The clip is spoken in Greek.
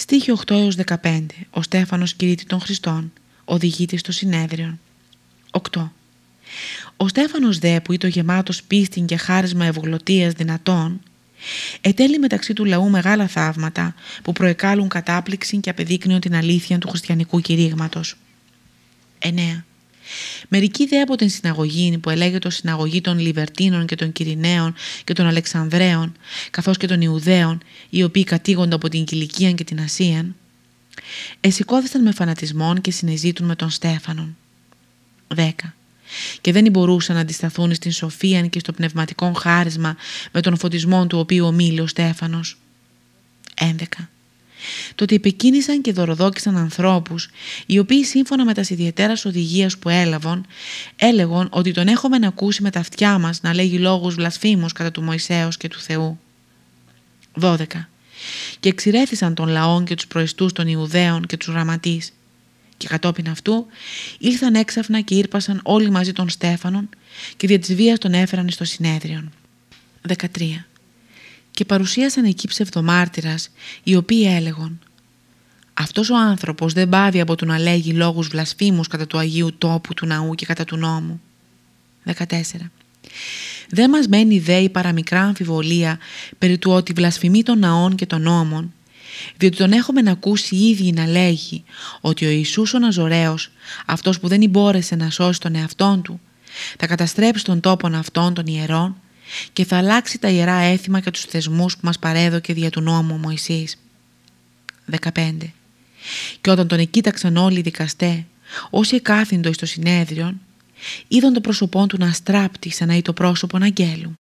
Στίχη 8 έως 15. Ο Στέφανος κηρύττει των Χριστών. Οδηγείται στο συνέδριο. 8. Ο Στέφανος δε που ήταν γεμάτος πίστην και χάρισμα ευγλωτίας δυνατών, ετέλει μεταξύ του λαού μεγάλα θαύματα που προεκάλουν κατάπληξη και απεδείκνυον την αλήθεια του χριστιανικού κηρύγματος. 9. Μερικοί δε από την συναγωγή που ελέγεται συναγωγή των Λιβερτίνων και των Κυριναίων και των Αλεξανδρέων καθώς και των Ιουδαίων οι οποίοι κατήγονται από την Κιλικία και την Ασία εσηκώθησαν με φανατισμόν και συνεζήτουν με τον Στέφανον. 10. Και δεν μπορούσαν να αντισταθούν στην σοφία και στο πνευματικό χάρισμα με τον φωτισμό του οποίου ομίλει ο Στέφανος. 11 το ότι επεκίνησαν και δωροδόκησαν ανθρώπους οι οποίοι σύμφωνα με τα ιδιαίτερα οδηγίας που έλαβαν έλεγαν ότι τον έχουμε να ακούσει με τα αυτιά μας να λέγει λόγους βλασφήμους κατά του Μωυσέως και του Θεού. 12. Και εξηρέθησαν τον λαόν και τους προεστούς των Ιουδαίων και τους γραμματείς και κατόπιν αυτού ήλθαν έξαφνα και ήρπασαν όλοι μαζί των Στέφανων και δια της βίας τον έφεραν στο συνέδριον. 13 και παρουσίασαν εκεί ψευδομάρτυρας οι οποίοι έλεγαν «Αυτός ο άνθρωπος δεν πάβει από το να λέγει λόγους βλασφήμους κατά του Αγίου Τόπου του Ναού και κατά του νόμου». 14. Δεν μας μένει δε η παραμικρά αμφιβολία περί του ότι βλασφημεί των ναών και των νόμων διότι τον έχουμε να ακούσει ήδη να λέγει ότι ο Ιησούς ο Ναζωραίος, αυτός που δεν μπόρεσε να σώσει τον εαυτόν του, θα καταστρέψει τον τόπον αυτών των ιερών και θα αλλάξει τα ιερά έθιμα και τους θεσμούς που μας παρέδωκε δια του νόμου ο Μωυσής. 15. Και όταν τον εκείταξαν όλοι οι δικαστές, όσοι εκάθυντο στο συνέδριο, είδαν το πρόσωπό του να στράπτει σαν να είναι το πρόσωπο αγγέλου.